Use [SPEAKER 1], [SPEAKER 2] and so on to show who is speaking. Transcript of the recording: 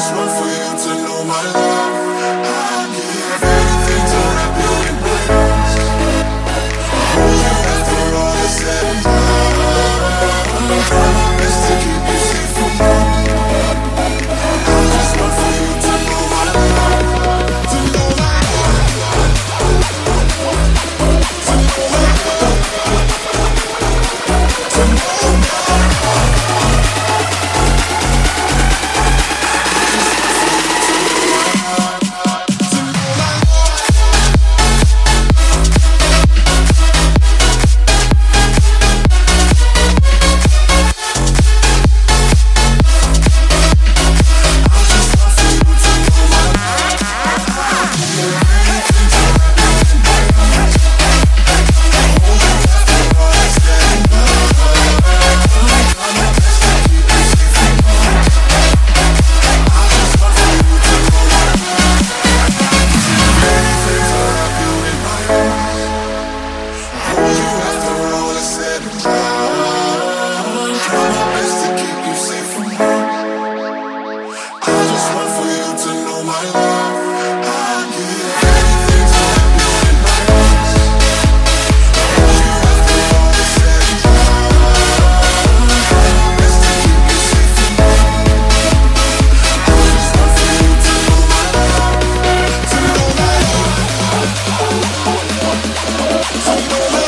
[SPEAKER 1] just want for you to know my love. I give somewhere